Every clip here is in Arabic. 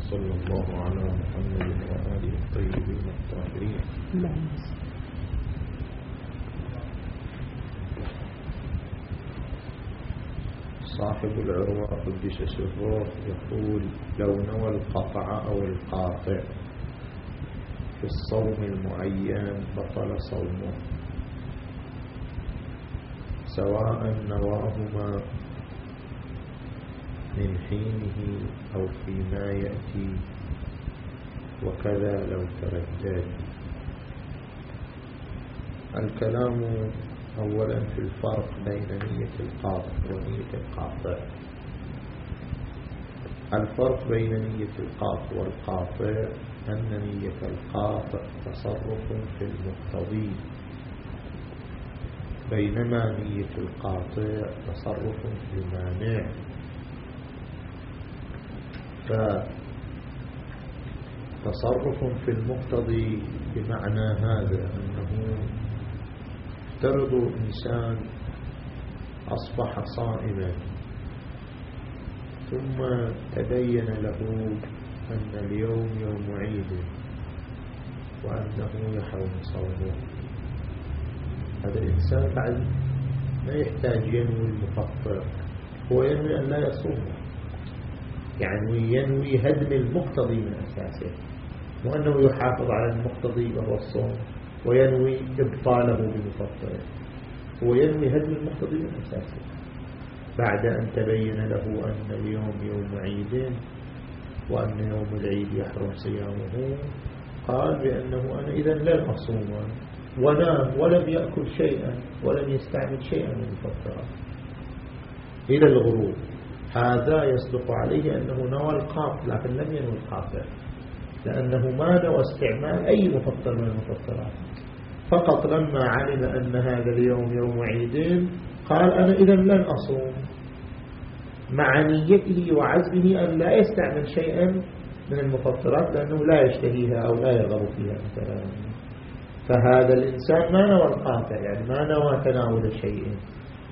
وصلى الله على محمد وآله الطيبين الطاهرين. صاحب العروة قدس سره يقول لو نوى القطع أو القاطع في الصوم المعين بطل صومه سواء نواهما من حينه أو فيما يأتي وكذا لو تردد الكلام أولا في الفرق بين نية القاطع ونية القاطع الفرق بين نية القاطع والقاطع أن نية القاطع تصرف في المقتضي. بينما نية القاطع تصرف في المانع. فتصرف في المقتضي بمعنى هذا أنه افترض إنسان أصبح صائما ثم تبين له أن اليوم يوم عيد وأنه يحرم صومه. هذا الإنسان بعد ما يحتاج ينوي المفطر هو ينوي أن لا يصوم. يعني ينوي هدم المقتضي من أساسه وأنه يحافظ على المقتضي وهو الصوم وينوي إبطاله بمفطره هو ينوي هدم المقتضي من أساسه. بعد أن تبين له أن اليوم يوم عيد وأن يوم العيد يحرم صيامه قال بأنه أنا إذا لن أصوم ونام ولم يأكل شيئا ولم يستعمل شيئا من المفطرات إلى الغروب. هذا يصدق عليه أنه نوى القاف لكن لم ينوي القاطع لأنه ما نوى استعمال أي مفطر من المفطرات. فقط لما علم أن هذا اليوم يوم عيد قال أنا إذا لن أصوم. مع نيته وعزمه أن لا يستعمل شيئا من المفطرات لأنه لا يشتهيها أو لا يرغب فيها مثلا. فهذا الإنسان ما نوى القاطع يعني ما نوى تناول شيء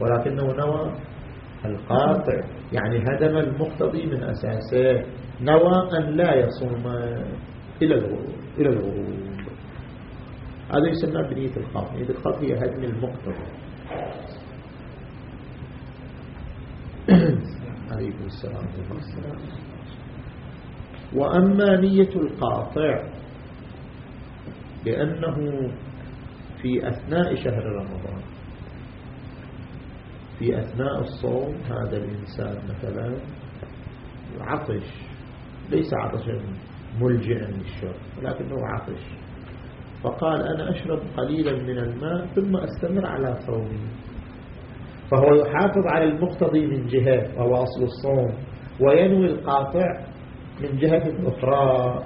ولكنه نوى القاطع يعني هدم المقتضي من أساسه نوى أن لا يصوم إلى الغروب إلى الغروب. هذا يسمى بنية الخاف نية الخاف هي هدم المقتضي. عليكم السلام وأما نية القاطع بأنه في أثناء شهر رمضان في أثناء الصوم هذا الإنسان مثلا عطش ليس عطشا ملجئا للشرب ولكنه عطش. فقال أنا أشرب قليلا من الماء ثم أستمر على صومي. فهو يحافظ على المقتضي من جهة وهو أصل الصوم وينوي القاطع من جهة أخرى.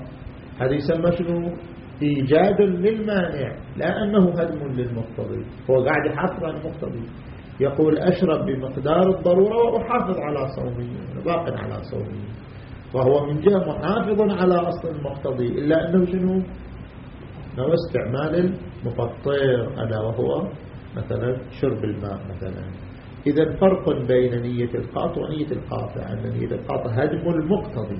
هذا يسمى شنو؟ إيجاد للمانع لا أنه هدم للمقتضي. هو قاعد على المقتضي. يقول أشرب بمقدار الضرورة وأحافظ على صومي باق على صومي. وهو من جهة محافظ على أصل المقتضي إلا أنه شنو؟ نوى استعمال المفطر ألا وهو مثلا شرب الماء مثلا. إذا فرق بين نية القاطع ونية القاطع أن نية القاطع هدم المقتضي.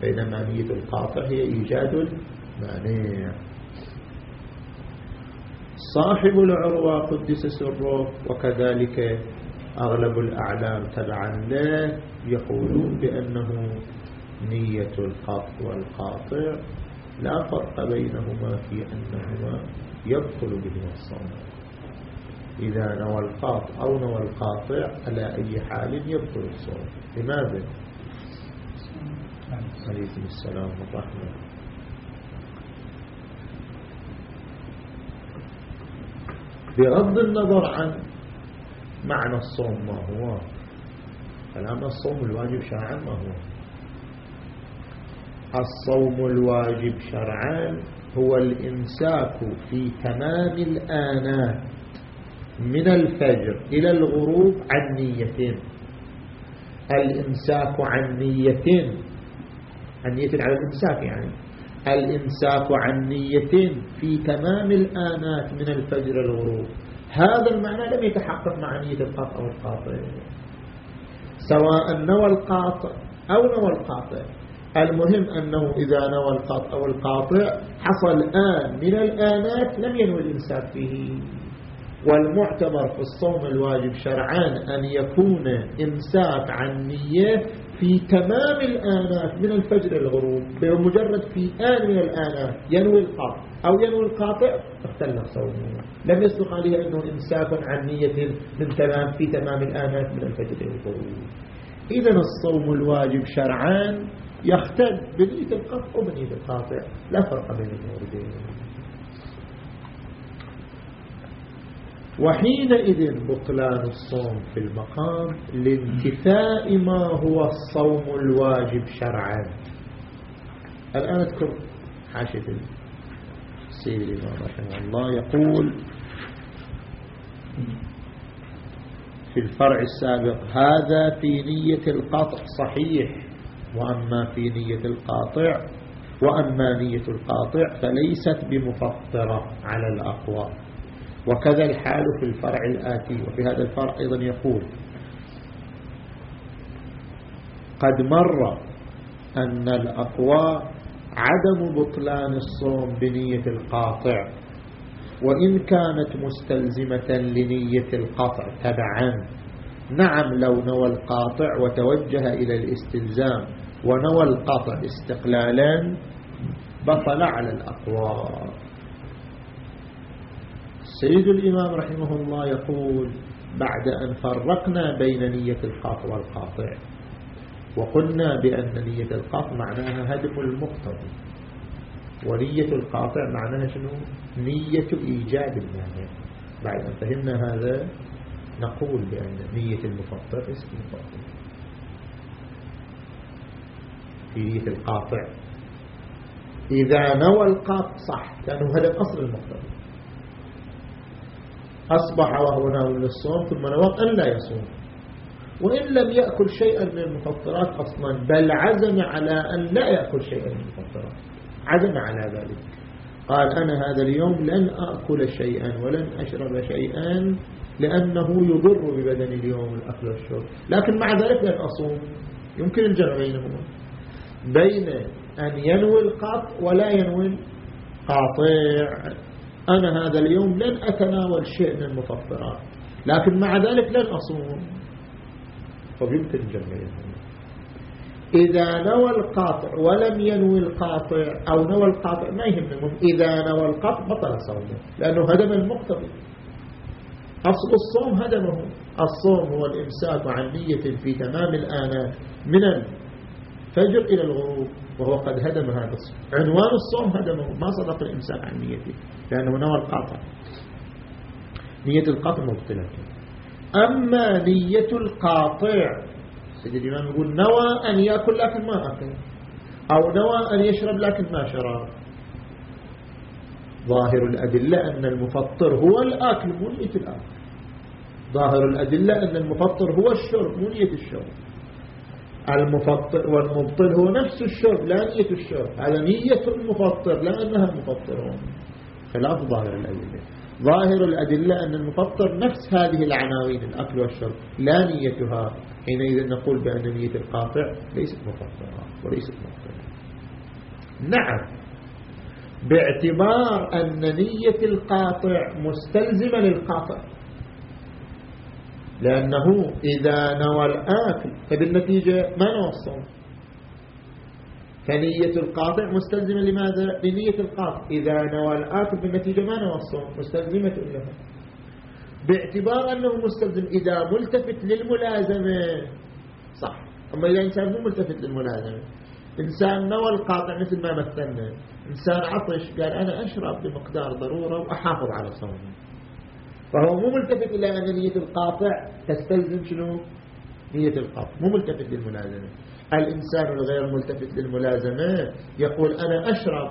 بينما نية القاطع هي إيجاد المانع. صاحب العروة قدس سره وكذلك أغلب الأعلام تبعا له يقولون بأنه نية القط والقاطع لا فرق بينهما في أنهما بهما الصوم إذا نوى القاطع أو نوى القاطع على أي حال يبطل الصوم لماذا؟ عليكم السلام ورحمة بغض النظر عن معنى الصوم ما هو. كلام الصوم الواجب شرعا ما هو. الصوم الواجب شرعا هو الإمساك في تمام الآنات من الفجر إلى الغروب عن نيتين. الإمساك عن نيتين. عن نية على الإمساك يعني. الإمساك عن نية في تمام الآنات من الفجر الغروب هذا المعنى لم يتحقق مع نية القاطع أو القاطع سواء نوى القاطع أو نوى القاطع. المهم أنه إذا نوى القطع أو القاطع حصل آن من الآنات لم ينوي الإنسان فيه والمعتبر في الصوم الواجب شرعان أن يكون إمساك عن نية في تمام الآنات من الفجر الغروب بمجرد في آن من الآنات ينوي القاطع أو ينوي القاطع اختل صومه لم يسبق عليه أنه إمساك عن نية من تمام في تمام الآنات من الفجر الغروب إذا الصوم الواجب شرعان يختل بنية القطع وبنية القاطع لا فرق بين الموردين وحينئذ بطلان الصوم في المقام لانتفاء ما هو الصوم الواجب شرعا. الآن اذكر حاشية السيد الإمام رحمه الله يقول في الفرع السابق هذا في نية القطع صحيح. وأما في نية القاطع وأما نية القاطع فليست بمفطرة على الأقوى. وكذا الحال في الفرع الآتي وفي هذا الفرع أيضا يقول قد مر أن الأقوى عدم بطلان الصوم بنية القاطع وإن كانت مستلزمة لنية القطع تبعا. نعم لو نوى القاطع وتوجه إلى الاستلزام ونوى القطع استقلالا بطل على الأقوى. سيد الإمام رحمه الله يقول بعد أن فرقنا بين نية القاطع والقاطع وقلنا بأن نية القاطع معناها هدم المقتضي ونية القاطع معناها شنو؟ نية إيجاد المانع. بعد أن فهمنا هذا نقول بأن نية المفطر اسم مفطر في نية القاطع إذا نوى القاطع صح لأنه هدف أصل المقتضي. أصبح وهو ناوي للصوم ثم نوى أن لا يصوم. وإن لم يأكل شيئا من المفطرات أصلا بل عزم على أن لا يأكل شيئا من المفطرات. عزم على ذلك. قال أنا هذا اليوم لن أكل شيئا ولن أشرب شيئا لأنه يضر ببدني اليوم الأكل والشرب. لكن مع ذلك لن أصوم. يمكن الجمع بينهما. بين أن ينوي القاط ولا ينوي القاطع أنا هذا اليوم لن أتناول شيء من المفطرات لكن مع ذلك لن أصوم. فيمكن الجمع بينهما إذا نوى القاطع ولم ينوي القاطع أو نوى القاطع ما يهمهم إذا نوى القاطع بطل صومه لأنه هدم المقتضي. أصل الصوم هدمه. الصوم هو الإمساك عن نية في تمام الآنات من الفجر إلى الغروب. وهو قد هدم هذا الصوم عنوان الصوم هدمه ما صدق الإمساك عن نيته لأنه نوى القاطع نية القاطع مبطلة. أما نية القاطع سيد الإمام يقول نوى أن يأكل لكن ما أكل أو نوى أن يشرب لكن ما شرب. ظاهر الأدلة أن المفطر هو الآكل مو نية الآكل. ظاهر الأدلة أن المفطر هو الشرب مو نية الشرب. المفطر والمبطل هو نفس الشرب لا نية الشرب على نية المفطر لا أنها المفطرون خلاف ظاهر الأدلة. ظاهر الأدلة أن المفطر نفس هذه العناوين الأكل والشرب لا نيتها. حينئذ نقول بأن نية القاطع ليست مفطرة وليست مفطرة. نعم. باعتبار أن نية القاطع مستلزمة للقاطع. لأنه إذا نوى الآكل فبالنتيجة ما نوى الصوم. فنية القاطع مستلزمة لماذا؟ لنية القاطع. إذا نوى الآكل بالنتيجة ما نوى الصوم مستلزمة لها باعتبار أنه مستلزم إذا ملتفت للملازمة. صح. أما إذا إنسان مو ملتفت للملازمة. إنسان نوى القاطع مثل ما مثلنا. إنسان عطش قال أنا أشرب بمقدار ضرورة وأحافظ على صومي. فهو مو ملتفت إلى أن نية القاطع تستلزم شنو؟ نية القاطع. مو ملتفت للملازمة. الإنسان الغير ملتفت للملازمة يقول أنا أشرب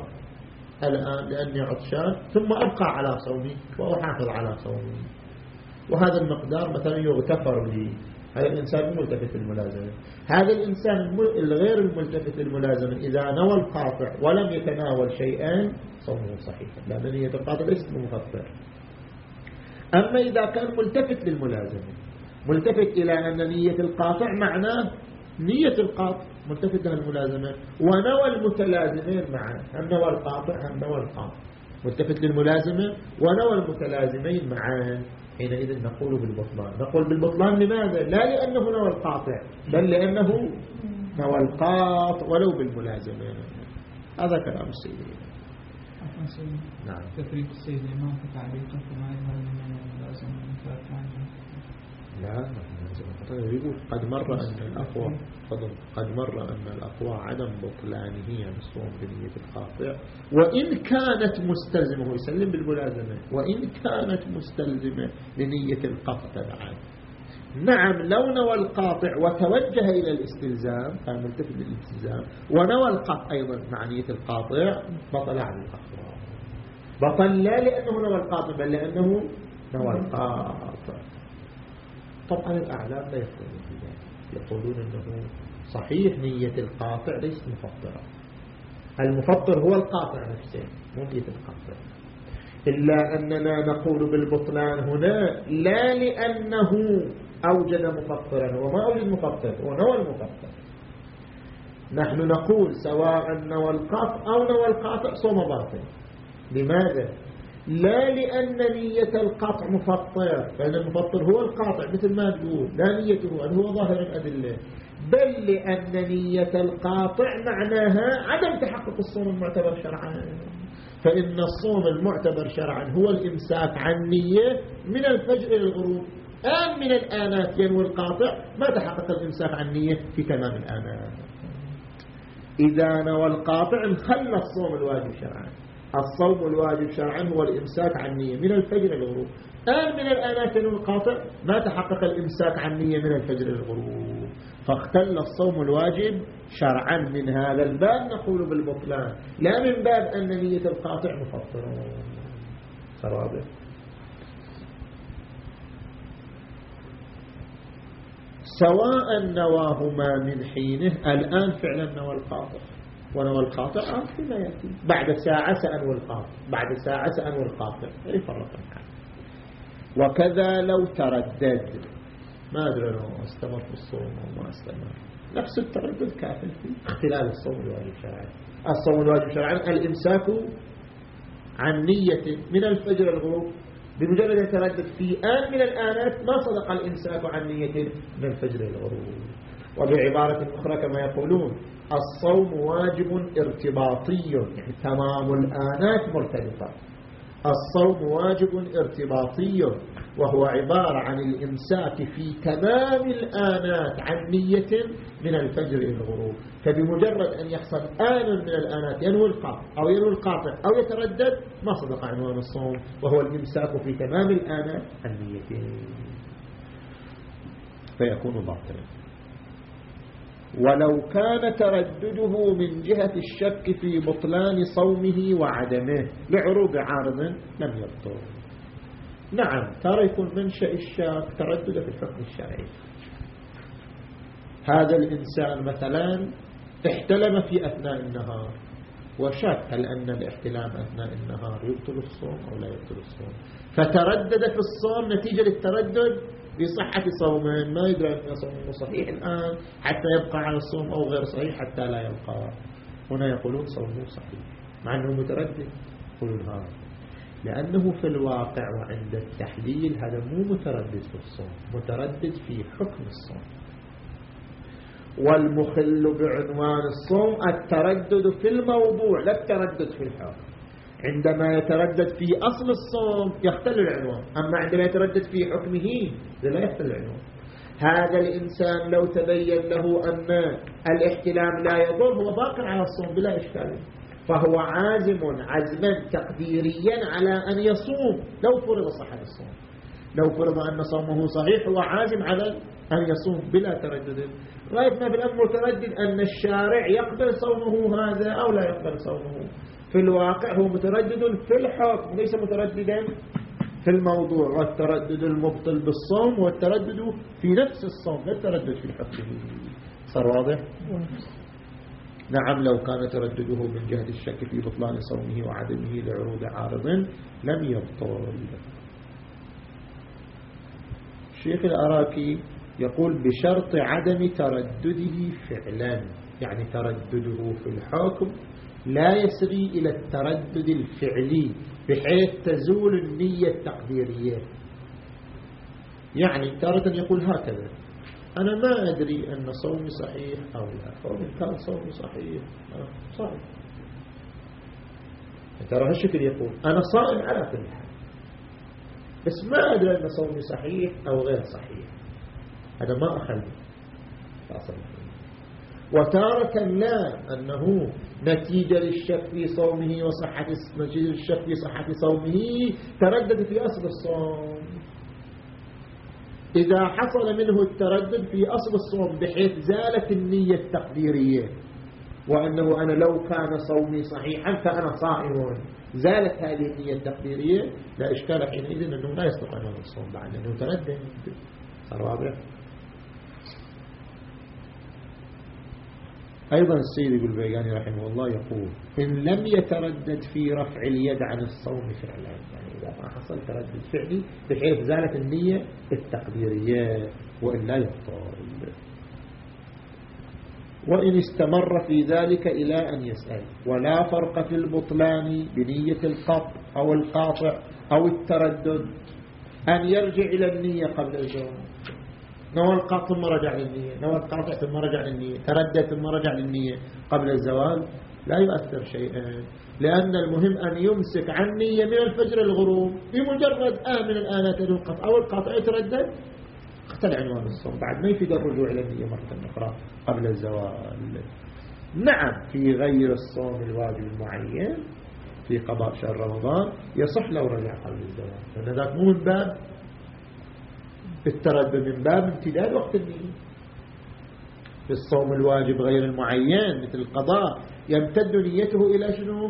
الآن لأني عطشان ثم أبقى على صومي وأحافظ على صومي. وهذا المقدار مثلا يغتفر لي. هذا الإنسان ملتفت للملازمة. هذا الإنسان الغير الملتفت للملازمة إذا نوى القاطع ولم يتناول شيئا صومه صحيح لأن نية القاطع ليست مفطر أما إذا كان ملتفت للملازمة ملتفت إلى أن نية القاطع معناه نية القاطع ملتفت لها الملازمة. ونوى المتلازمين معا هم نوى القاطع هم نوى القاطع. ملتفت للملازمة ونوى المتلازمين معا حينئذ نقول بالبطلان. نقول بالبطلان لماذا؟ لا لأنه نوى القاطع بل لأنه نوى القاطع ولو بالملازمة. هذا كلام السيدي نعم. تفريق السيد الإمام في تعليقه فما يظهر من الملازمة لا يقول قد مر أن الأقوى قد مر أن الأقوى عدم بطلانه الصوم بنية القاطع. وإن كانت مستلزمة يسلم بالملازمة. وإن كانت مستلزمة لنية القطع تبعا نعم لو نوى القاطع وتوجه إلى الاستلزام كان ملتفت للالتزام. ونوى القطع أيضا مع نية القاطع بطل عن الأقوى. بطل لا لأنه نوى القاطع بل لأنه نوى القاطع طبعا الأعلام لا يقولون بذلك. يقولون أنه صحيح نية القاطع ليست مفطرة. المفطر هو القاطع نفسه مو نية القاطع. إلا أننا نقول بالبطلان هنا لا لأنه أوجد مفطرا وما أوجد مفطر هو المفطر. نحن نقول سواء نوى القاطع أو نوى القاطع صوم باطل. لماذا؟ لا لأن نية القطع مفطر فإن المفطر هو القاطع مثل ما تقول لا نيته أن هو ظاهر الأدلة. بل لأن نية القاطع معناها عدم تحقق الصوم المعتبر شرعا. فإن الصوم المعتبر شرعا هو الإمساك عن نية من الفجر إلى الغروب. آن من الآنات ينوي القاطع ما تحقق الإمساك عن نية في تمام الآنات. إذا نوى القاطع انخل الصوم الواجب شرعا. الصوم الواجب شرعا هو الإمساك عن نية من الفجر الغروب آن من الآنات القاطع ما تحقق الإمساك عن نية من الفجر الغروب فاختل الصوم الواجب شرعا من هذا الباب. نقول بالبطلان. لا من باب أن نية القاطع مفطرة. صوابه سواء نواهما من حينه. الآن فعلا نوى القاطع. ونوى القاطع آه فيما يأتي بعد ساعة سأنوى القاطع. بعد ساعة سأنوى القاطع. يفرق وكذا لو تردد. ما أدري لو استمر في الصوم أو ما استمر. نفس التردد كافل في اختلال الصوم الواجب شرعا. الصوم الواجب شرعا. الإمساك عن نية من الفجر الغروب بمجرد يتردد في آن من الآنات ما صدق الإمساك عن نية من الفجر الغروب. وبعبارة أخرى كما يقولون الصوم واجب ارتباطي يعني تمام الآنات مرتبطة. الصوم واجب ارتباطي وهو عبارة عن الإمساك في تمام الآنات عن نية من الفجر إلى الغروب. فبمجرد أن يحصل آن من الآنات ينوي القاطع أو ينوي القاطع أو يتردد ما صدق عنوان الصوم وهو الإمساك في تمام الآنات عن نية. فيكون باطلا. ولو كان تردده من جهة الشك في بطلان صومه وعدمه لعروض عارض لم يبطل. نعم ترى يكون منشأ الشك تردده في الحكم الشرعي. هذا الإنسان مثلا احتلم في أثناء النهار وشك هل أن الاحتلام أثناء النهار يبطل الصوم أو لا يبطل الصوم. فتردد في الصوم نتيجة للتردد؟ بصحة صومه ما يدري أن صومه صحيح. الآن حتى يبقى على الصوم أو غير صحيح حتى لا يبقى. هنا يقولون صومه صحيح مع أنه متردد. يقولون هذا لأنه في الواقع وعند التحليل هذا مو متردد في الصوم متردد في حكم الصوم. والمخل بعنوان الصوم التردد في الموضوع لا التردد في الحكم. عندما يتردد في أصل الصوم يختل العنوان أما عندما يتردد في حكمه لا يختل العنوان. هذا الإنسان لو تبين له أن الاحتلام لا يضر هو باق على الصوم بلا إشكال. فهو عازم عزما تقديريا على أن يصوم لو فرض صحة الصوم. لو فرض أن صومه صحيح هو عازم على أن يصوم بلا تردد. غاية ما بالأمر متردد أن الشارع يقبل صومه هذا أو لا يقبل صومه. في الواقع هو متردد في الحكم ليس مترددا. في الموضوع والتردد المبطل بالصوم والتردد في نفس الصوم لا التردد في الحكم صار واضح؟ نعم لو كان تردده من جهة الشك في بطلان صومه وعدمه لعروض عارض لم يبطل. الشيخ الأراكي يقول بشرط عدم تردده فعلا يعني تردده في الحكم لا يسري إلى التردد الفعلي بحيث تزول النية التقديرية. يعني تارة يقول هكذا أنا ما أدري أن صومي صحيح أو لا. فإن كان صومي صحيح. صحيح. ترى هالشكل يقول أنا صائم على كل حال بس ما أدري أن صومي صحيح أو غير صحيح. هذا ما أخل وتارة لا أنه نتيجة للشك في صومه وصحة نتيجة للشك في صحة صومه تردد في أصل الصوم. إذا حصل منه التردد في أصل الصوم بحيث زالت النية التقديرية وأنه أنا لو كان صومي صحيحا فأنا صائم زالت هذه النية التقديرية لا إشكال حينئذ أنه لا يستطيع أن الصوم بعد أنه تردد الرابع أيضا السيد البيغاني رحمه الله يقول إن لم يتردد في رفع اليد عن الصوم فعلا. يعني إذا ما حصل تردد فعلي بحيث زالت النية التقديرية وإلا يبطل وإن استمر في ذلك إلى أن يسأل. ولا فرق في البطلان بنية القطع أو القاطع أو التردد أن يرجع إلى النية قبل الجواب نوى القاطع ثم رجع للنية نوى القاطع ثم رجع للنية تردد ثم رجع للنية قبل الزوال لا يؤثر شيئا لأن المهم أن يمسك عن نية من الفجر الغروب بمجرد آن من الآنات القطع أو القاطع يتردد اختل عنوان الصوم بعد ما يفيد الرجوع إلى النية مرة أخرى قبل الزوال. نعم في غير الصوم الواجب المعين في قضاء شهر رمضان يصح لو رجع قبل الزوال لأن ذاك مو من باب التردد من باب امتداد وقت النية في الصوم الواجب غير المعين مثل القضاء يمتد نيته إلى شنو؟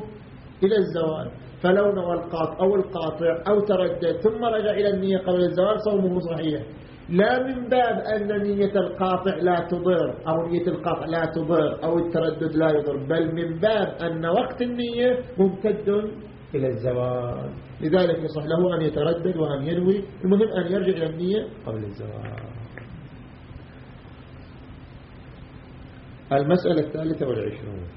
إلى الزوال. فلو نوى القاطع أو القاطع أو تردد ثم رجع إلى النية قبل الزوال صومه صحيح. لا من باب أن نية القاطع لا تضر أو نية القاطع لا تضر أو التردد لا يضر بل من باب أن وقت النية ممتد إلى الزوال. لذلك يصح له أن يتردد وأن ينوي المهم أن يرجع إلى النية قبل الزوال. المسألة الثالثة والعشرون.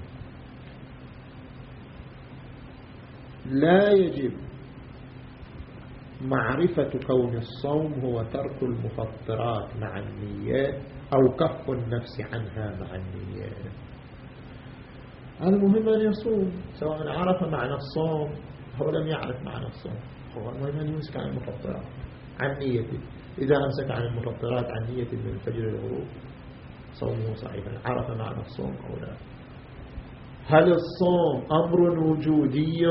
لا يجب معرفة كون الصوم هو ترك المفطرات مع النية أو كف النفس عنها مع النية. المهم أن يصوم سواء عرف معنى الصوم أو لم يعرف معنى الصوم. هو المهم أن يمسك عن المفطرات عن نيته. إذا أمسك عن المفطرات عن نية من الفجر الغروب صومه صحيحا. عرف معنى الصوم أو لا. هل الصوم أمر وجودي؟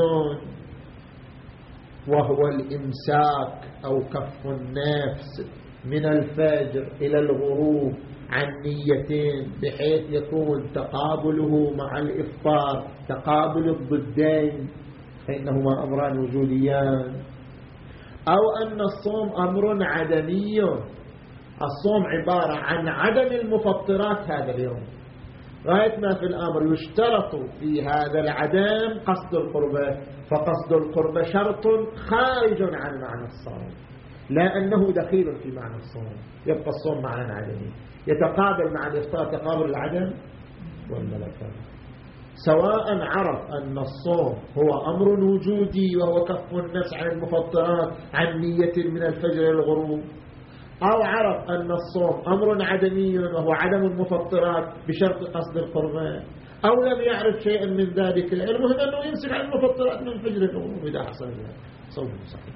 وهو الإمساك أو كف النفس من الفجر إلى الغروب عن نيتين بحيث يكون تقابله مع الإفطار تقابل الضدين فإنهما أمران وجوديان. أو أن الصوم أمر عدمي. الصوم عبارة عن عدم المفطرات هذا اليوم. غاية ما في الأمر يشترط في هذا العدم قصد القربة فقصد القربة شرط خارج عن معنى الصوم. لا أنه دخيل في معنى الصوم. يبقى الصوم معنى عدمي. يتقابل مع الإفطار تقابل العدم والملكة. سواء عرف أن الصوم هو أمر وجودي وهو كف النفس عن المفطرات عن نية من الفجر الغروب أو عرف أن الصوم أمر عدمي وهو عدم المفطرات بشرط قصد القربان. أو لم يعرف شيئا من ذلك المهم أنه يمسك عن المفطرات من فجر الغروب إذا حصل ذلك. صوم صحيح.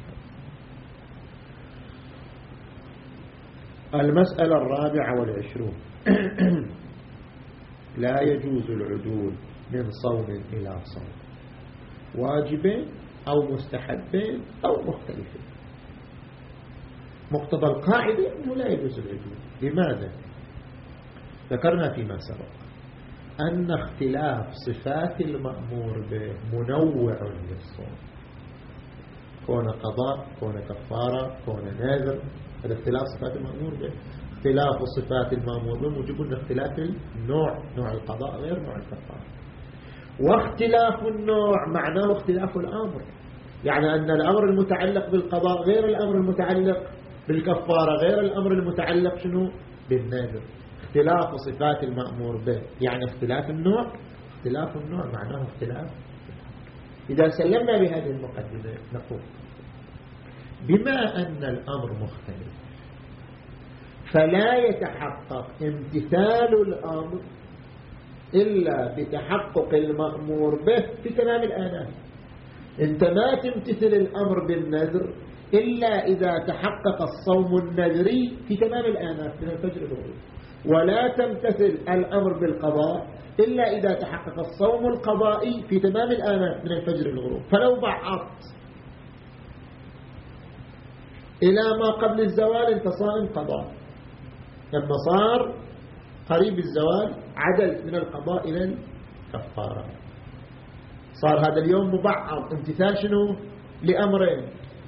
المسألة الرابعة والعشرون. لا يجوز العدول من صوم إلى صوم. واجبين أو مستحبين أو مختلفين. مقتضى القاعدة أنه لا يجوز العدول. لماذا؟ ذكرنا فيما سبق أن اختلاف صفات المأمور به منوع للصوم. كون قضاء كون كفارة كون ناذر هذا اختلاف صفات المأمور به اختلاف صفات المأمور به موجب اختلاف النوع نوع القضاء غير نوع الكفارة واختلاف النوع معناه اختلاف الأمر. يعني أن الأمر المتعلق بالقضاء غير الأمر المتعلق بالكفارة غير الأمر المتعلق شنو؟ بالنذر. اختلاف صفات المأمور به. يعني اختلاف النوع اختلاف النوع معناه اختلاف. إذا سلمنا بهذه المقدمة نقول بما أن الأمر مختلف. فلا يتحقق امتثال الأمر إلا بتحقق المأمور به في تمام الآنات أنت ما تمتثل الأمر بالنذر إلا إذا تحقق الصوم النذري في تمام الآنات من الفجر الغروب. ولا تمتثل الأمر بالقضاء إلا إذا تحقق الصوم القضائي في تمام الآنات من الفجر الغروب. فلو بعضت إلى ما قبل الزوال انت صائم قضاء لما صار قريب الزوال عدل من القضاء إلى الكفارة. صار هذا اليوم مبعض. امتثال شنو؟ لأمرين.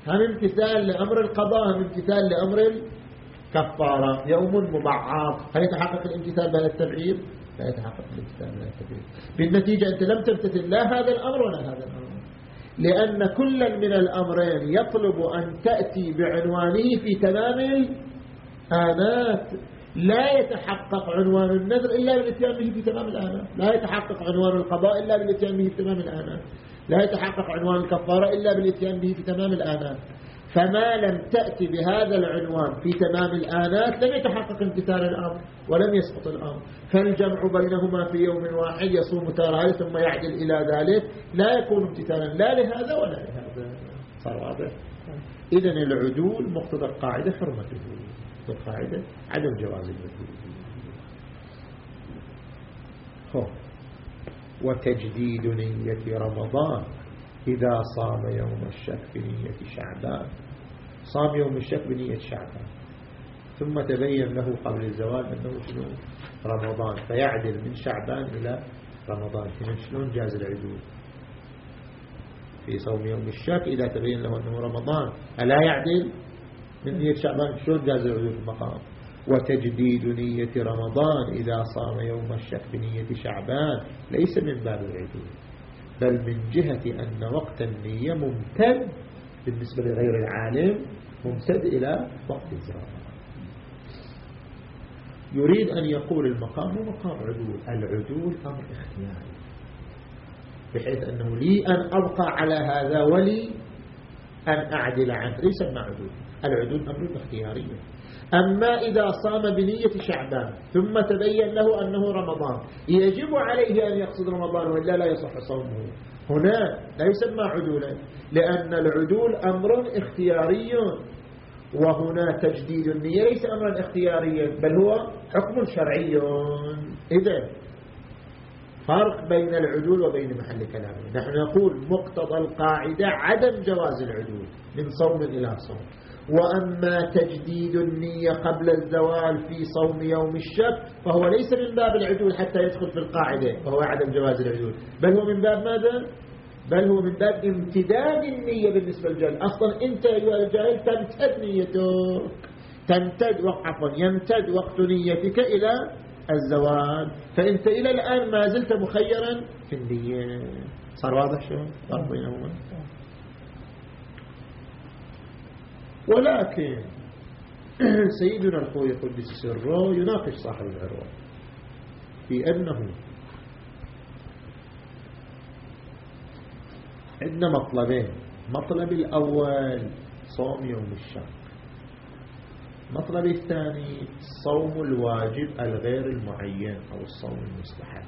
هم امتثال لأمر القضاء هم امتثال لأمر الكفارة. يوم مبعض. هل يتحقق الامتثال بهذا التبعير لا يتحقق الامتثال بهذا التبعير بالنتيجة أنت لم تمتثل لا هذا الأمر ولا هذا الأمر. لأن كل من الأمرين يطلب أن تأتي بعنوانه في تمام الآنات. لا يتحقق عنوان النذر إلا بالاتيان به في تمام الآنات. لا يتحقق عنوان القضاء إلا بالاتيان به في تمام الآنات. لا يتحقق عنوان الكفارة إلا بالاتيان به في تمام الآنات. فما لم تأتي بهذا العنوان في تمام الآنات لم يتحقق امتثال الأمر ولم يسقط الأمر. فالجمع بينهما في يوم واحد يصوم تارة ثم يعدل إلى ذلك. لا يكون امتثالا لا لهذا ولا لهذا. صار واضح؟ إذا العدول مقتضى القاعدة حرمته القاعدة عدم جواز العدول. وتجديد نية رمضان. إذا صام يوم الشك بنية شعبان. صام يوم الشك بنية شعبان. ثم تبين له قبل الزوال أنه شنو؟ رمضان. فيعدل من شعبان إلى رمضان. شلون جاز العدول؟ في صوم يوم الشك إذا تبين له أنه رمضان. ألا يعدل؟ من نية شعبان شلون جاز العدول في المقام؟ وتجديد نية رمضان إذا صام يوم الشك بنية شعبان. ليس من باب العدول. بل من جهة أن وقت النية ممتد بالنسبة لغير العالم ممتد إلى وقت الزواج يريد أن يقول المقام هو مقام عدول. العدول أمر اختياري. بحيث أنه لي أن أبقى على هذا ولي أن أعدل عنه. ليس ما عدول. العدول أمر اختياري. أما إذا صام بنية شعبان ثم تبين له أنه رمضان يجب عليه أن يقصد رمضان وإلا لا يصح صومه. هنا لا يسمى عدولا لأن العدول أمر اختياري. وهنا تجديد النية ليس أمرا اختياريا بل هو حكم شرعي. إذا فرق بين العدول وبين محل كلامه. نحن نقول مقتضى القاعدة عدم جواز العدول من صوم إلى صوم. وأما تجديد النية قبل الزوال في صوم يوم الشك فهو ليس من باب العدول حتى يدخل في القاعدة وهو عدم جواز العدول. بل هو من باب ماذا؟ بل هو من باب امتداد النية بالنسبة للجاهل. أصلا أنت أيها الجاهل تمتد نيتك تمتد عفوا يمتد وقت نيتك إلى الزوال. فأنت إلى الآن ما زلت مخيرا في النية. صار واضح شو؟ فرق بينهما ولكن سيدنا الخوي قدس سره يناقش صاحب العروة في أنه عندنا مطلبين. مطلب الأول صوم يوم الشك مطلب الثاني صوم الواجب الغير المعين أو الصوم المستحب.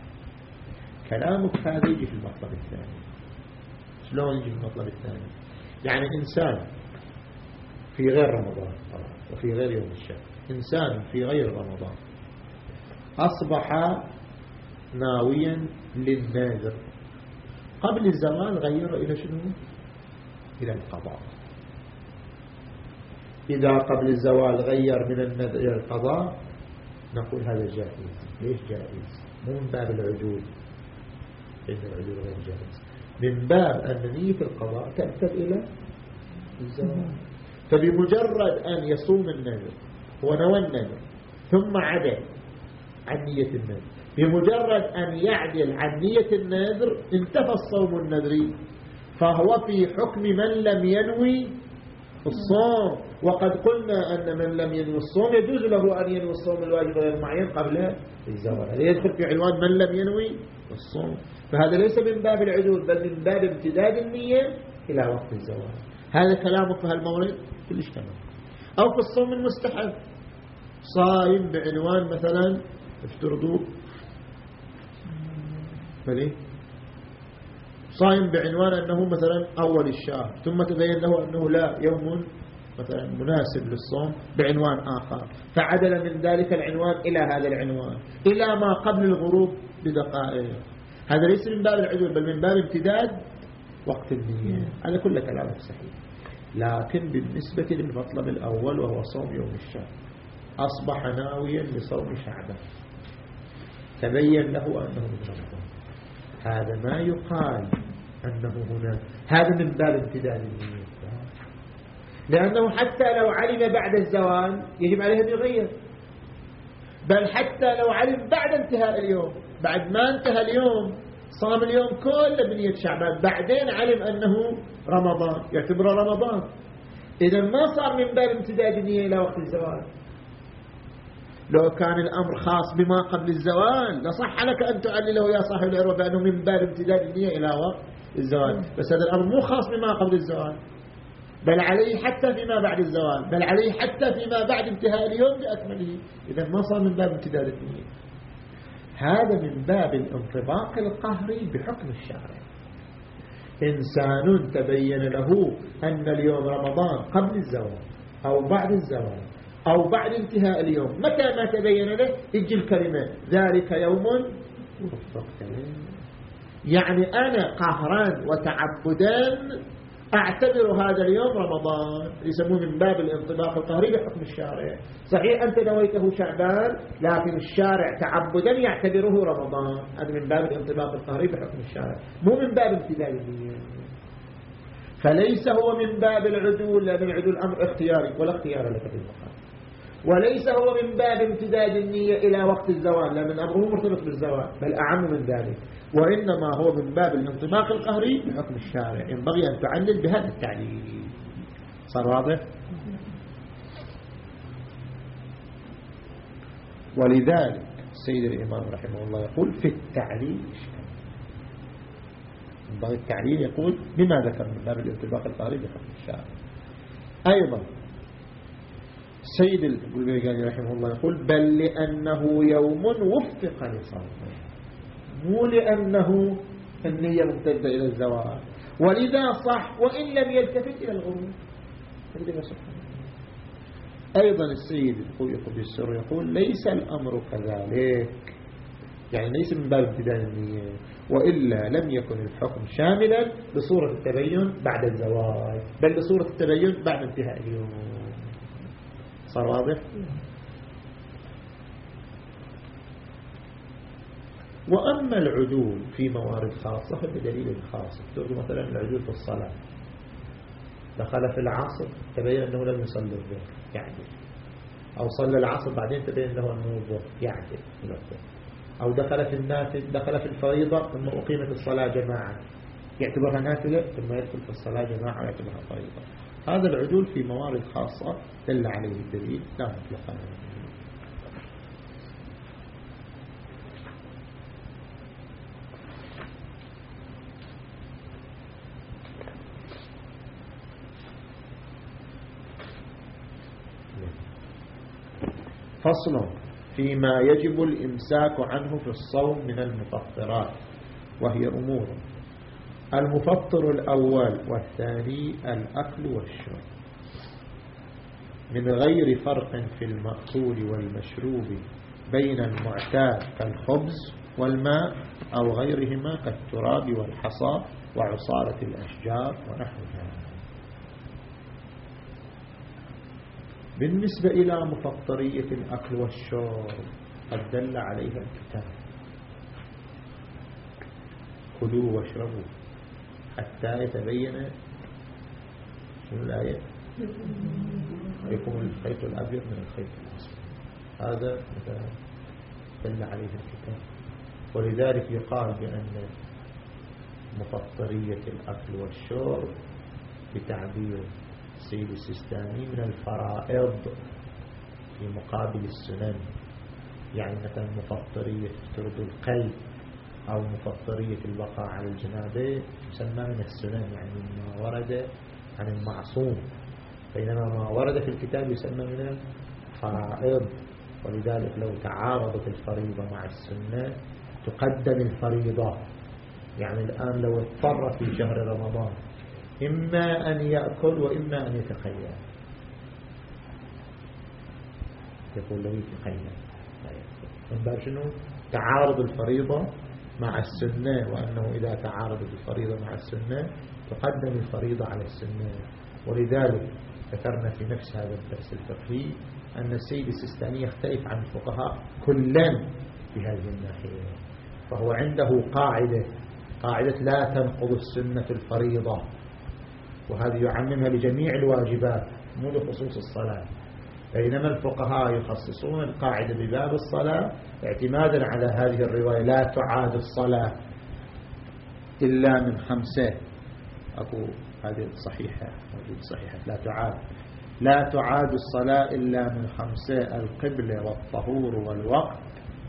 كلامك هذا يجي في المطلب الثاني. شلون يجي في المطلب الثاني؟ يعني إنسان في غير رمضان وفي غير يوم الشك إنسان في غير رمضان. أصبح ناويا للناذر قبل الزوال غير إلى شنو؟ إلى القضاء. إذا قبل الزوال غير من النذر إلى القضاء نقول هذا جائز. ليش جائز؟ مو من باب العدول. إن العدول غير جائز. من باب أن نية القضاء تأتي إلى الزوال فبمجرد أن يصوم النذر ونوى النذر ثم عدل عن نية النذر بمجرد أن يعدل عن نية النذر انتفى الصوم النذري فهو في حكم من لم ينوي الصوم. وقد قلنا أن من لم ينوي الصوم يجوز له أن ينوي الصوم الواجب غير المعين قبل الزوال. هذا يدخل في عنوان من لم ينوي الصوم. فهذا ليس من باب العدول بل من باب امتداد النية إلى وقت الزوال. هذا كلامه في هالمورد كلش تمام. أو في الصوم المستحب. صايم بعنوان مثلا افترضوا. فليه صايم بعنوان أنه مثلا أول الشهر ثم تبين له أنه لا يوم مثلا مناسب للصوم بعنوان آخر. فعدل من ذلك العنوان إلى هذا العنوان إلى ما قبل الغروب بدقائق. هذا ليس من باب العدول بل من باب امتداد وقت النية. هذا كله كلامه صحيح. لكن بالنسبة للمطلب الأول وهو صوم يوم الشهر أصبح ناويا لصوم شعبه تبين له أنه من رمضان. هذا ما يقال أنه هنا هذا من باب امتداد النية. لأنه حتى لو علم بعد الزوال يجب عليه أن يغير. بل حتى لو علم بعد انتهاء اليوم بعد ما انتهى اليوم صام اليوم كله بنية شعبان. بعدين علم أنه رمضان يعتبره رمضان. إذا ما صار من باب امتداد النية إلى وقت الزوال. لو كان الأمر خاص بما قبل الزوال لصح لك أن تعلله يا صاحب العروة بأنه من باب امتداد النية إلى وقت الزوال. بس هذا الأمر مو خاص بما قبل الزوال. بل عليه حتى فيما بعد الزوال. بل عليه حتى فيما بعد انتهاء اليوم بأكمله. إذا ما صار من باب امتداد النية. هذا من باب الانطباق القهري بحكم الشارع. إنسان تبين له أن اليوم رمضان قبل الزوال أو بعد الزوال أو بعد انتهاء اليوم. متى ما تبين له يجي الكلمة ذلك يوم يعني أنا قهرا وتعبدا أعتبر هذا اليوم رمضان يسموه من باب الانطباق القهري بحكم الشارع. صحيح أنت نويته شعبان لكن الشارع تعبدا يعتبره رمضان. هذا من باب الانطباق القهري بحكم الشارع. مو من باب امتداد النية فليس هو من باب العدول لأن العدول أمر اختياري ولا اختيار لك في المقام. وليس هو من باب امتداد النية إلى وقت الزوال لأن أمره مرتبط بالزوال بل أعم من ذلك. وإنما هو من باب الانطباق القهري بحكم الشارع. ينبغي أن تعلل بهذا التعليل. صار واضح؟ ولذلك السيد الإمام رحمه الله يقول في التعليل ينبغي التعليل يقول بما ذكر من باب الانطباق القهري بحكم الشارع. أيضا سيد البلغاني رحمه الله يقول بل لأنه يوم وفق لصومه مو لأنه النية ممتدة إلى الزوال. ولذا صح وإن لم يلتفت إلى الغروب أيضا السيد يقول السر يقول ليس الأمر كذلك. يعني ليس من باب ابتداء النية. وإلا لم يكن الحكم شاملا لصورة التبين بعد الزواج بل لصورة التبين بعد انتهاء اليوم. صار واضح؟ وأما العدول في موارد خاصة فبدليل خاص. تقول مثلا العدول في الصلاة. دخل في العصر تبين أنه لم يصلي الظهر يعدل أو صلى العصر بعدين تبين له أنه الظهر يعدل أو دخل في النافل دخل في الفريضة ثم أقيمت الصلاة جماعة. يعتبرها نافلة ثم يدخل في الصلاة جماعة ويعتبرها فريضة. هذا العدول في موارد خاصة دل عليه الدليل لا مطلقا. فصل فيما يجب الإمساك عنه في الصوم من المفطرات وهي أمور المفطر الأول والثاني الأكل والشرب. من غير فرق في المأكول والمشروب بين المعتاد كالخبز والماء أو غيرهما كالتراب والحصى وعصارة الأشجار ونحوها. بالنسبة إلى مفطرية الأكل والشرب قد دل عليها الكتاب. كلوا واشربوا حتى يتبين شنو الآية؟ عليكم الخيط الأبيض من الخيط الأسود. هذا دل عليه الكتاب. ولذلك يقال بأن مفطرية الأكل والشرب بتعبير السيد السيستاني من الفرائض في مقابل السنن. يعني مثلا مفطرية ترد القلب أو مفطرية البقاء على الجنابة تسمى من السنن يعني ما ورد عن المعصوم. بينما ما ورد في الكتاب يسمى من الفرائض. ولذلك لو تعارضت الفريضة مع السنة تقدم الفريضة. يعني الآن لو اضطر في شهر رمضان إما أن يأكل وإما أن يتخيل يقول له يتخيل من باب شنو؟ تعارض الفريضة مع السنة وأنه إذا تعارضت الفريضة مع السنة تقدم الفريضة على السنة. ولذلك ذكرنا في نفس هذا الدرس الفقهي أن السيد السيستاني يختلف عن الفقهاء كلا في هذه الناحية. فهو عنده قاعدة قاعدة لا تنقض السنة الفريضة. وهذه يعممها لجميع الواجبات مو لخصوص الصلاة. بينما الفقهاء يخصصون القاعدة بباب الصلاة اعتمادا على هذه الرواية لا تعاد الصلاة إلا من خمسة. أكو هذه صحيحة موجود صحيحة. لا تعاد لا تعاد الصلاة إلا من خمسة القبلة والطهور والوقت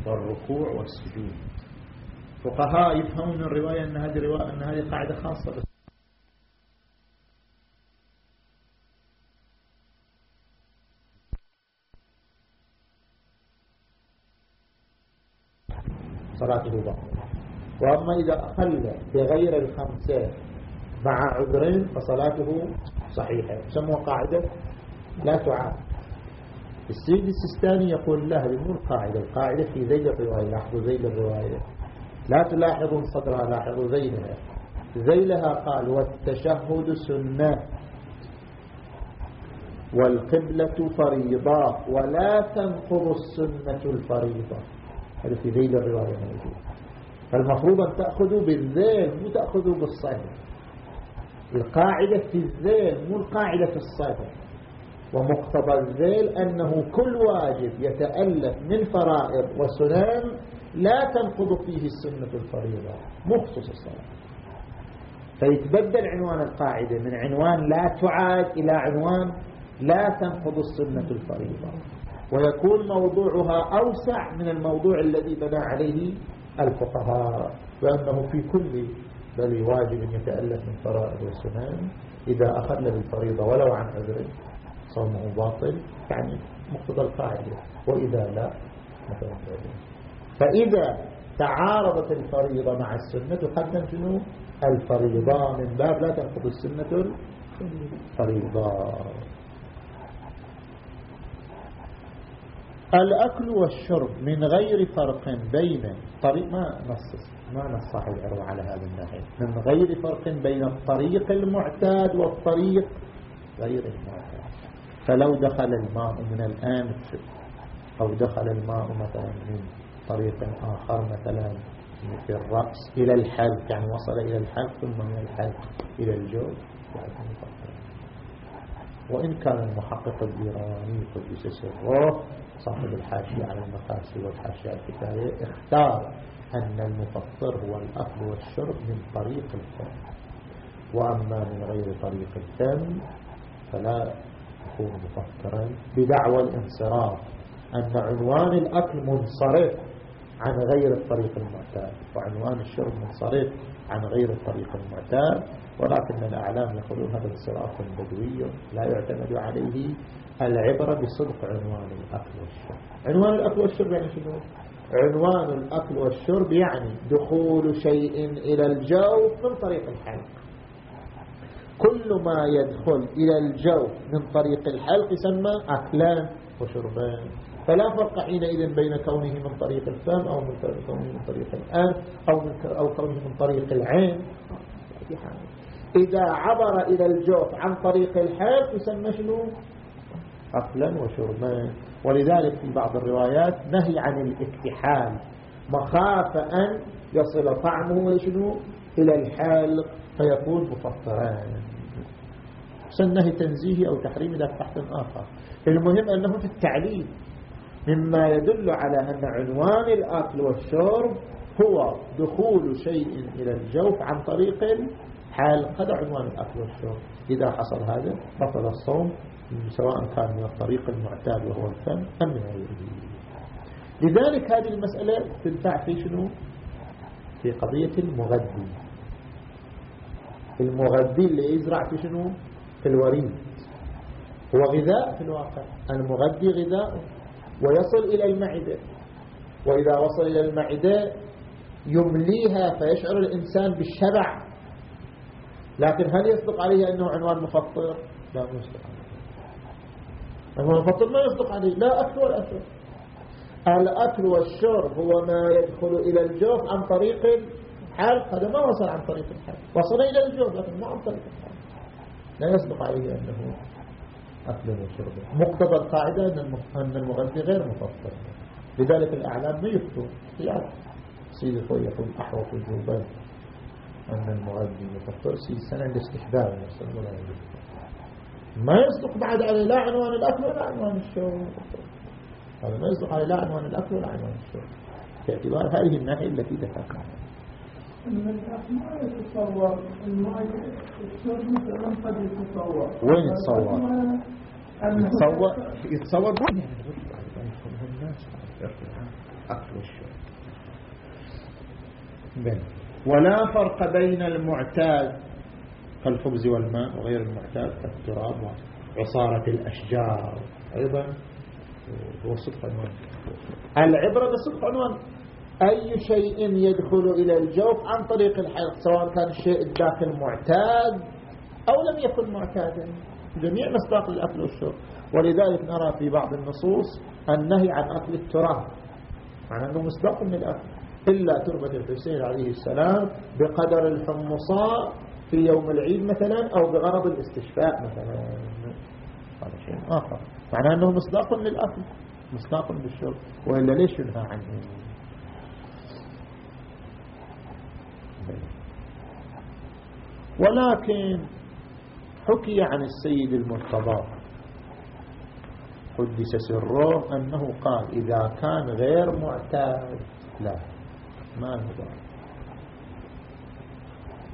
والركوع والسجود. فقهاء يفهمون الرواية أن هذه رواية أن هذه قاعدة خاصة. صلاته باطلة وأما إذا أقل بغير الخمسة مع عذرين فصلاته صحيحة. يسموها قاعدة لا تعاد. السيد السيستاني يقول لا هذه مو القاعدة. القاعدة في ذيل الرواية لاحظوا ذيل الرواية. لا تلاحظون صدرها لاحظوا ذيلها ذيلها قال والتشهد سنة والقبلة فريضة ولا تنقض السنة الفريضة. هذا في ذيل الرواية موجود فالمفروض أن تأخذوا بالذيل مو تأخذوا بالصدر القاعدة في الذيل مو القاعدة في الصدر ومقتضى الذيل أنه كل واجب يتألف من فرائض وسنن لا تنقض فيه السنة الفريضة مخصوص الصلاة. فيتبدل عنوان القاعدة من عنوان لا تعاد إلى عنوان لا تنقض السنة الفريضة. ويكون موضوعها أوسع من الموضوع الذي بنى عليه الفقهاء وأنه في كل بل واجب يتألف من فرائض والسنن إذا أخذنا بالفريضة ولو عن عذر صومه باطل يعني مقتضى القاعدة. وإذا لا مثلا فإذا تعارضت الفريضة مع السنة تقدم شنو الفريضة من باب لا تنقض السنة الفريضة الأكل والشرب من غير فرق بين طريق ما نص ما نص صاحب العروة على هذا الناحية. من غير فرق بين الطريق المعتاد والطريق غير المعتاد. فلو دخل الماء من الأنف أو دخل الماء مثلا من طريق آخر مثلا في الرأس إلى الحلق يعني وصل إلى الحلق ثم من الحلق إلى الجوف وإن كان المحقق الديراني قدس سره صاحب الحاشية على المقاسي والحاشية الكتابية اختار أن المفطر هو الأكل والشرب من طريق الفم وأما من غير طريق الفم فلا يكون مفطرا. بدعوى الانصراف أن عنوان الأكل منصرف عن غير الطريق المعتاد وعنوان الشرب منصرف عن غير الطريق المعتاد. ولكن الأعلام يقولون هذا انصراف بدوي لا يعتمد عليه العبرة بصدق عنوان الأكل والشرب. عنوان الأكل والشرب يعني شنو؟ عنوان الأكل والشرب يعني دخول شيء إلى الجوف من طريق الحلق. كل ما يدخل إلى الجوف من طريق الحلق يسمى أكلان وشربان. فلا فرق حينئذ بين كونه من طريق الفم أو من كونه من طريق الأنف أو, من أو كونه من طريق العين. إذا عبر إلى الجوف عن طريق الحلق يسمى شنو؟ أكلا وشربا. ولذلك في بعض الروايات نهي عن الاكتحال مخافة أن يصل طعمه شنو؟ إلى الحلق فيكون مفطران سنه تنزيهي أو تحريم ذات تحت آخر. المهم أنه في التعليم مما يدل على أن عنوان الأكل والشرب هو دخول شيء إلى الجوف عن طريق حال هذا عنوان الأكل والشرب. إذا حصل هذا بطل الصوم سواء كان من الطريق المعتاد وهو الفم أم من غيره. لذلك هذه المسألة تنفع في شنو؟ في قضية المغذي. المغذي اللي يزرع في شنو؟ في الوريد. هو غذاء في الواقع. المغذي غذاء. ويصل إلى المعدة. وإذا وصل إلى المعدة يمليها فيشعر الإنسان بالشبع. لكن هل يصدق عليه أنه عنوان مفطر؟ لا ما يصدق عليه. مفطر ما يصدق عليه. لا أكل ولا شرب الأكل والشرب هو ما يدخل إلى الجوف عن طريق الحلق. هذا ما وصل عن طريق الحلق. وصل إلى الجوف لكن ما عن طريق الحلق. لا يصدق عليه أنه أكل وشرب. مقتضى القاعدة أن المغذي غير مفطر. لذلك الأعلام ما يفتوا يعني سيد خوي يقول أحوط الجوبان أن مفطر سيد سنة الاستحباب ما يصدق بعد عليه لا عنوان الأكل ولا عنوان الشرب. هذا ما يصدق عليه لا عنوان الأكل ولا عنوان الشرب. باعتبار هذه الناحية التي يتصور يتصور وين يتصور؟ يتصور؟ يتصور أكل الشرب. ولا فرق بين المعتاد كالخبز والماء وغير المعتاد كالتراب وعصارة الأشجار. أيضا هو صدق عنوان. العبرة بصدق عنوان. أي شيء يدخل إلى الجوف عن طريق الحلق سواء كان الشيء الداخل معتاد أو لم يكن معتادا. جميع مصداق الأكل والشرب. ولذلك نرى في بعض النصوص النهي عن أكل التراب. مع أنه مصداق من الأكل. إلا تربة الحسين عليه السلام بقدر الحمصاء في يوم العيد مثلا أو بغرض الاستشفاء مثلا. هذا شيء آخر. معناه أنه مصداق للأكل مصداق بالشرب وإلا ليش ينهى عنه؟ ولكن حكي عن السيد المرتضى. قدس سره أنه قال إذا كان غير معتاد. لا. ما يضر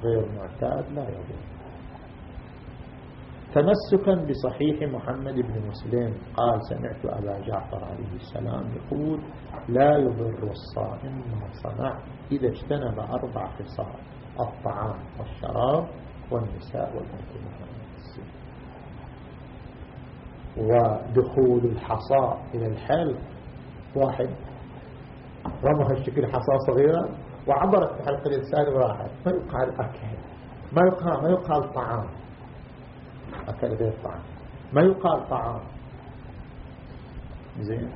غير معتاد لا يضر. تمسكا بصحيح محمد بن مسلم قال سمعت أبا جعفر عليه السلام يقول لا يضر الصائم ما صنع إذا اجتنب أربع خصال الطعام والشراب والنساء والانتماء ودخول الحصى إلى الحلق واحد. رمى هالشكل حصى صغيرة وعبرت في حلق الإنسان وراحت. ما يقال أكل؟ ما يقال ما يقال طعام. أكل غير طعام. ما يقال طعام؟ زين.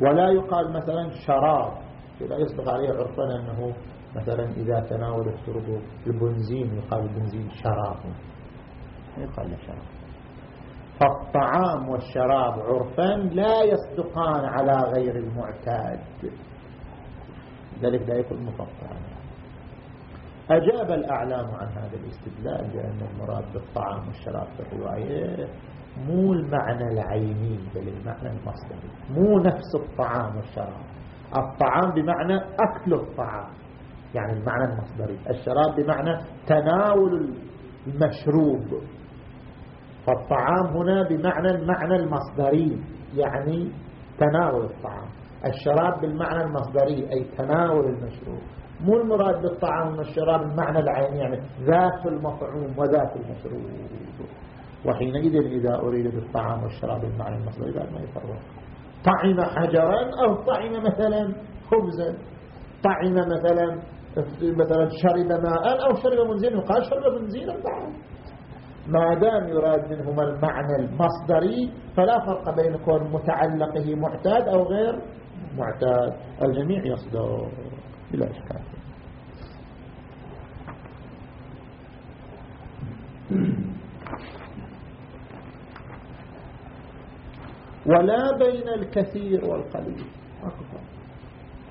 ولا يقال مثلا شراب. لا يصدق عليه عرفا أنه مثلا إذا تناول الشرب البنزين يقال البنزين شراب. يقال له شراب. فالطعام والشراب عرفا لا يصدقان على غير المعتاد. ذلك لا يكون مفطرا أجاب الأعلام عن هذا الاستدلال بأن المراد بالطعام والشراب في الرواية مو المعنى العيني بل المعنى المصدري مو نفس الطعام والشراب. الطعام بمعنى أكل الطعام يعني المعنى المصدري. الشراب بمعنى تناول المشروب. فالطعام هنا بمعنى المعنى المصدري يعني تناول الطعام. الشراب بالمعنى المصدري أي تناول المشروب. مو المراد بالطعام والشراب المعنى العيني يعني ذات المطعوم وذات المشروب. وحينئذ إذا أريد بالطعام والشراب المعنى المصدري ما يفرق. طعم حجرا أو طعم مثلا خبزا. طعم مثلا مثلا شرب ماء أو شرب منزين قال شرب منزينا بعد ما دام يراد منهما المعنى المصدري فلا فرق بين كون متعلقه معتاد أو غير معتاد الجميع يصدر بلا إشكال. ولا بين الكثير والقليل. اكو فرق.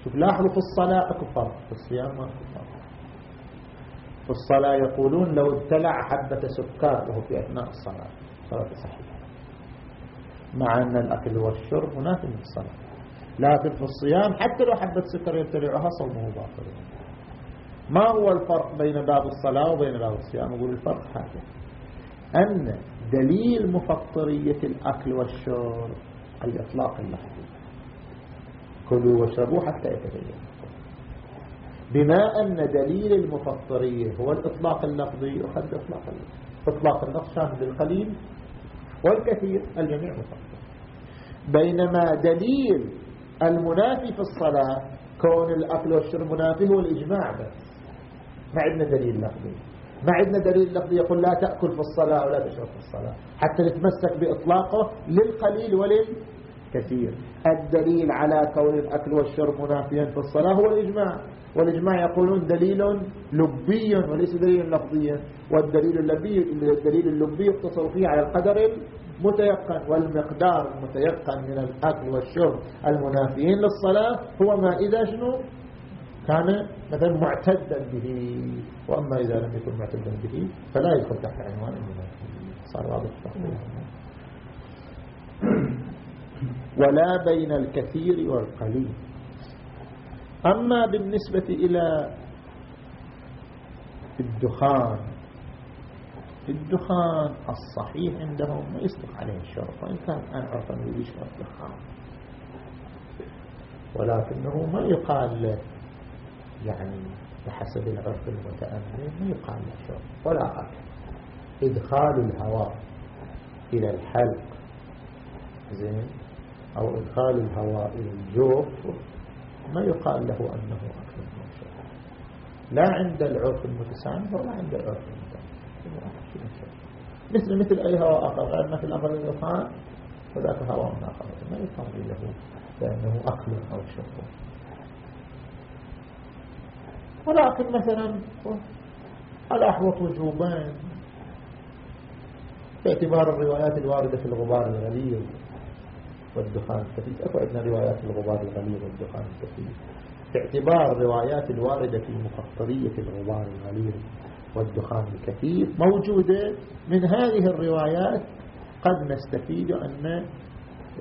شوف لاحظوا في الصلاة أكو فرق في الصيام اكو فرق. في الصلاة يقولون لو ابتلع حبة سكر وهو في أثناء الصلاة. صلاة صحيحة. مع أن الأكل والشرب هناك في الصلاة. لكن في الصيام حتى لو حبة سكر يبتلعها صومه باطل. ما هو الفرق بين باب الصلاة وبين باب الصيام؟ أقول الفرق هذا. أن دليل مفطرية الأكل والشرب الإطلاق اللحظي كلوا واشربوا حتى يتبين. بما أن دليل المفطرية هو الإطلاق اللفظي أخذ إطلاق اللفظ إطلاق اللفظ شامل القليل والكثير الجميع مفطر. بينما دليل المنافي في الصلاة كون الأكل والشرب منافي هو الإجماع بس. ما عندنا دليل لفظي. ما عندنا دليل لفظي يقول لا تأكل في الصلاة ولا تشرب في الصلاة. حتى نتمسك بإطلاقه للقليل وللكثير الدليل على كون الأكل والشرب منافيا في الصلاة هو الإجماع. والإجماع يقولون دليل لبي وليس دليل لفظيا والدليل اللبي الدليل اللبي يقتصر فيه على القدر المتيقن والمقدار المتيقن من الأكل والشرب. المنافيين للصلاة هو ما إذا شنو؟ كان مثلا معتدا به. وأما إذا لم يكن معتدا به فلا يدخل تحت عنوان المنافي صار واضح. ولا بين الكثير والقليل. أما بالنسبة إلى الدخان الدخان الصحيح عندهم ما يصدق عليه الشرط وإن كان أنا عرفا يشرب دخان ولكنه ما يقال له يعني بحسب العرف المتأمل ما يقال له شرط. ولا أكل إدخال الهواء إلى الحلق. زين؟ أو إدخال الهواء إلى الجوف ما يقال له أنه أكل شرب لا عند العرف المتسامح ولا عند العرف المتسامح مثل مثل أي هواء آخر غير مثل أمر الدخان فذاك هواء آخر ما يقال له بأنه أكل أو شرب. ولكن مثلا الأحوط وجوبان باعتبار الروايات الواردة في الغبار الغليظ. والدخان الكثيف أكو عندنا روايات الغبار الغليظ والدخان الكثيف باعتبار الروايات الواردة في مفطرية الغبار الغليظ والدخان الكثيف موجودة. من هذه الروايات قد نستفيد أن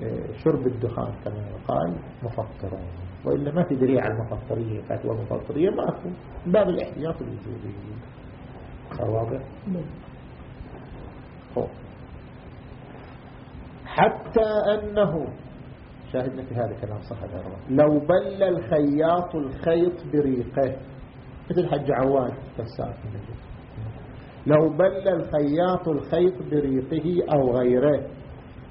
آه، شرب الدخان كما يقال مفطرا وإلا ما دليل على المفطرية فتوى مفطرية ماكو باب الاحتياط الوجودي. واضح؟ حتى أنه شاهدنا في هذا كلام صح لو بل الخياط الخيط بريقه. مثل حج فساد لو بل الخياط الخيط بريقه أو غيره.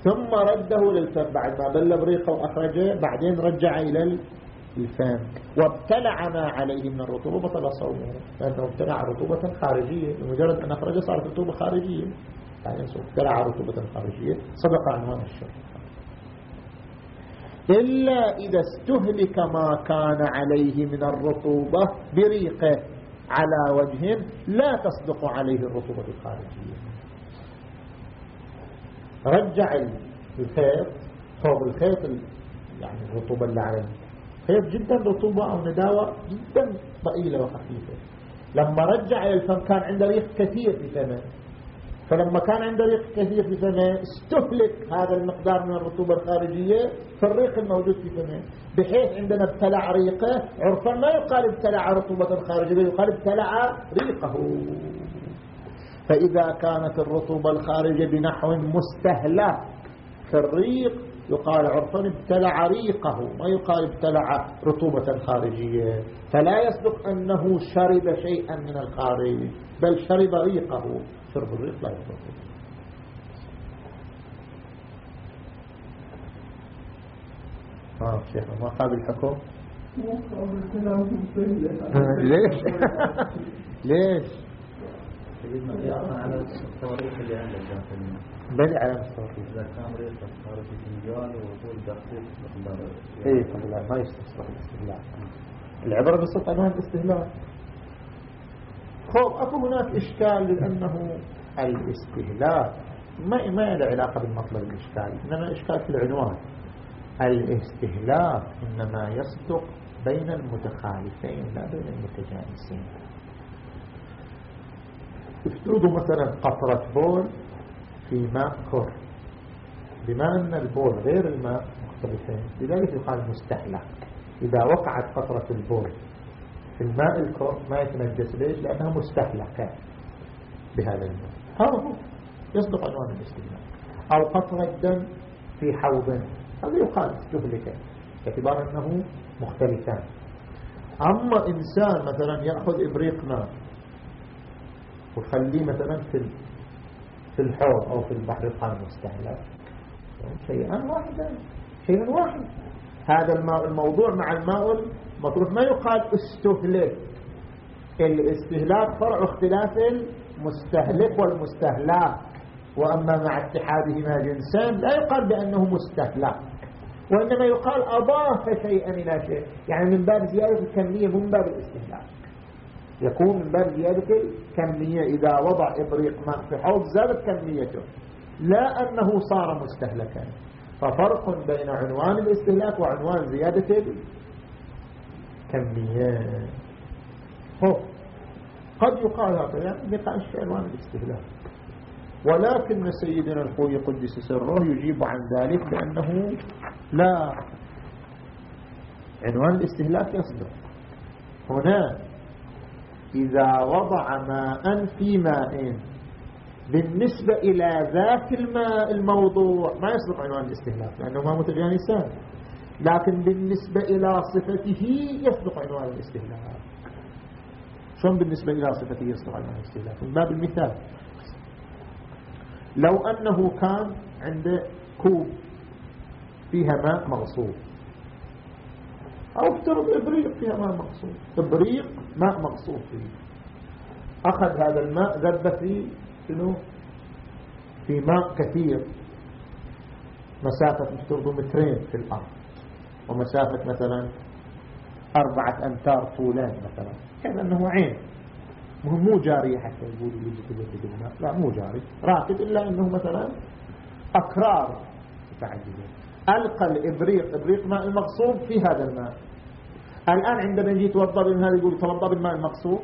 ثم رده للفم بعد ما بل بريقه وأخرجه بعدين رجع إلى الفم. وابتلع ما عليه من الرطوبة بطل صومه لأنه ابتلع رطوبة خارجية. بمجرد أن أخرجه صارت رطوبة خارجية. يعني ابتلع رطوبة خارجية. صدق عنوان الشر إلا إذا استهلك ما كان عليه من الرطوبة بريقه على وجه لا تصدق عليه الرطوبة الخارجية. رجع الخيط صوب الخيط يعني الرطوبة اللي عليه خيط جدا رطوبة أو نداوة جدا ضئيلة وخفيفة. لما رجع الفم كان عنده ريق كثير في فمه. فلما كان عنده ريق كثير في فمه استهلك هذا المقدار من الرطوبة الخارجية في الريق الموجود في فمه بحيث عندنا ابتلع ريقه عرفا ما يقال ابتلع رطوبة خارجية يقال ابتلع ريقه. فإذا كانت الرطوبة الخارجية بنحو مستهلك في الريق يقال عرفا ابتلع ريقه ما يقال ابتلع رطوبة خارجية. فلا يصدق أنه شرب شيئا من الخارج بل شرب ريقه. شرب الريق لا يضر آه شيخ ما قابل الحكم ليش؟ ليش؟ بل على التواريخ إذا كان ريق خارج الفنجان وطول دقيق اي لا ما يستصلح الاستهلاك العبرة بصوت عنوان الاستهلاك خب أكو هناك إشكال لأنه الاستهلاك ما ما له علاقة بالمطلب الإشكال إنما إشكال في العنوان. الاستهلاك إنما يصدق بين المتخالفين لا بين المتجانسين. افترضوا مثلا قطرة بول في ماء كر. بما أن البول غير الماء مختلفين لذلك يقال مستهلك إذا وقعت قطرة البول في الماء الكر ما يتنجس ليش؟ لأنها مستهلكة بهذا الماء. هذا هو. يصدق عنوان الاستهلاك أو قطع الدم في حوض. هذا يقال استهلك باعتبار أنه مختلفان. أما إنسان مثلا يأخذ إبريق ماء ويخليه مثلا في في الحوض أو في البحر يقال مستهلك. شيئا واحدا. شيء واحد. هذا الماء الموضوع مع الماء المطروح ما يقال استهلك. الاستهلاك فرع اختلاف المستهلك والمستهلاك. وأما مع اتحادهما جنسان لا يقال بأنه مستهلك. وإنما يقال أضاف شيئا إلى شيء. يعني من باب زيادة الكمية من باب الاستهلاك. يكون من باب زيادة الكمية إذا وضع إبريق ماء في حوض زادت كميته. لا أنه صار مستهلكا. ففرق بين عنوان الاستهلاك وعنوان زيادة الكمية. هو قد يقال هذا يعني نقاش في عنوان الاستهلاك. ولكن سيدنا الخوي قدس سره يجيب عن ذلك بأنه لا. عنوان الاستهلاك يصدق هنا إذا وضع ماء في ماء بالنسبة إلى ذات الماء الموضوع ما يصدق عنوان الاستهلاك لأنه ما متجانسان لكن بالنسبة إلى صفته يصدق عنوان الاستهلاك. شلون بالنسبة إلى صفته يصدق عنوان الاستهلاك؟ من باب المثال. لو أنه كان عنده كوب فيها ماء مغصوب أو افترض إبريق فيها ماء مغصوب إبريق ماء مغصوب فيه. أخذ هذا الماء ذب فيه شنو؟ في ماء كثير. مسافة افترضوا مترين في الأرض. ومسافة مثلا أربعة أمتار طولان مثلا. كذا أنه عين. مهم مو جاري حتى يقولوا يجي كذا الماء لا مو جاري. راكد إلا أنه مثلا أكرار متعددة ألقى الإبريق. إبريق ماء المقصود في هذا الماء. الآن عندما يجي يتوضأ هذا يقول توضا بالماء المقصود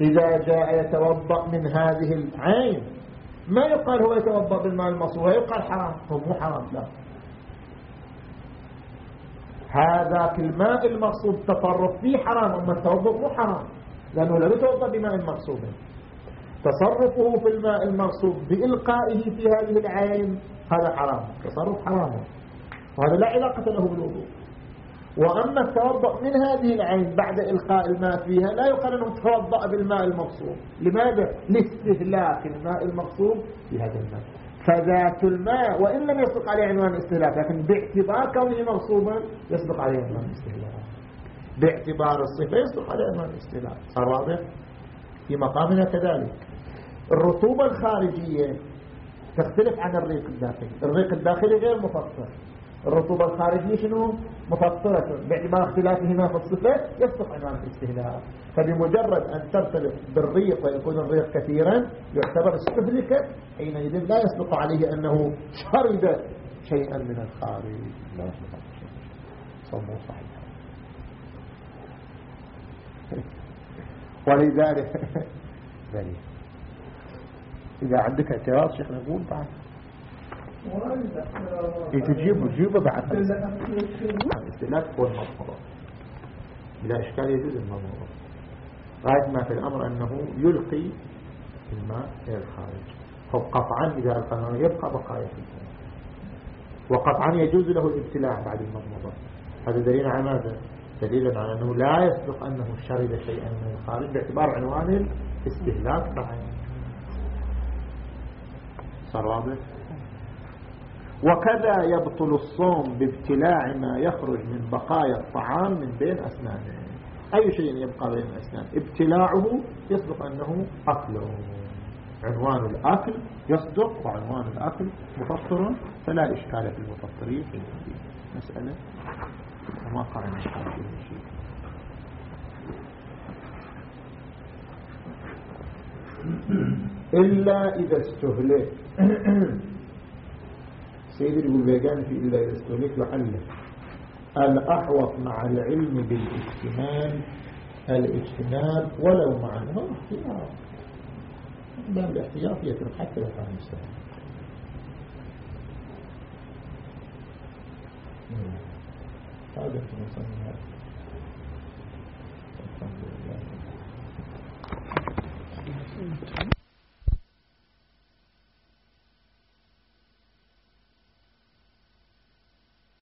إذا جاء يتوضأ من هذه العين. ما يقال هو يتوضأ بالماء المصروف يقال حرام. هو مو حرام لا. هذا الماء المقصود تصرف فيه حرام أما التوضأ مو حرام لأنه لا يتوضأ بماء مقصود تصرفه في الماء المقصود بإلقائه في هذه العين هذا حرام تصرف حرام. وهذا لا علاقة له بالوضوء. وأما التوضأ من هذه العين بعد إلقاء الماء فيها لا يقال أنه توضأ بالماء المقصود لماذا؟ لاستهلاك الماء المقصود في هذا الماء. فذات الماء وإن لم يصدق عليه عنوان الاستهلاك لكن باعتبار كونه مغصوبا يصدق عليه عنوان الاستهلاك. باعتبار الصفة يصدق عليه عنوان الاستهلاك. صار واضح؟ في مقامنا كذلك. الرطوبة الخارجية تختلف عن الريق الداخلي. الريق الداخلي غير مفصل. الرطوبة الخارجية شنو؟ مفطرة باعتبار اختلافهما في الصفة يصدق عنوان الاستهلاك. فبمجرد أن ترتبط بالريق ويكون الريق كثيرا يعتبر استهلك حينئذ لا يصدق عليه أنه شرب شيئا من الخارج. لا يصدق صحيح ولذلك إذا عندك اعتراض شيخ نقول بعد. إيه تجيبه تجيبه بعد. الاستهلاك هو المضمضة بلا إشكال يجوز المضمضة غاية ما في الأمر أنه يلقي الماء إلى الخارج. قطعا إذا ألقى يبقى بقايا في الماء وقطعا يجوز له الابتلاع بعد المضمضة هذا دليل على ماذا؟ دليل على أنه لا يصدق أنه شرب شيئا من الخارج باعتبار عنوان الاستهلاك بعد. صار؟ وكذا يبطل الصوم بابتلاع ما يخرج من بقايا الطعام من بين أسنانه. أي شيء يبقى بين الأسنان. ابتلاعه يصدق أنه أكله عنوان الأكل يصدق وعنوان الأكل مفطر فلا إشكال في المفطرين في مسألة وما قال إشكال شيء. إلا إذا استهلك. سيدي يقول بيجان في إلا يستهلك لعله الأحوط مع العلم بالاجتمال الاجتمال ولو مع احتياط باب الاحتياط يترك حتى لو كان مستهل عادة نصنع الحمد لله.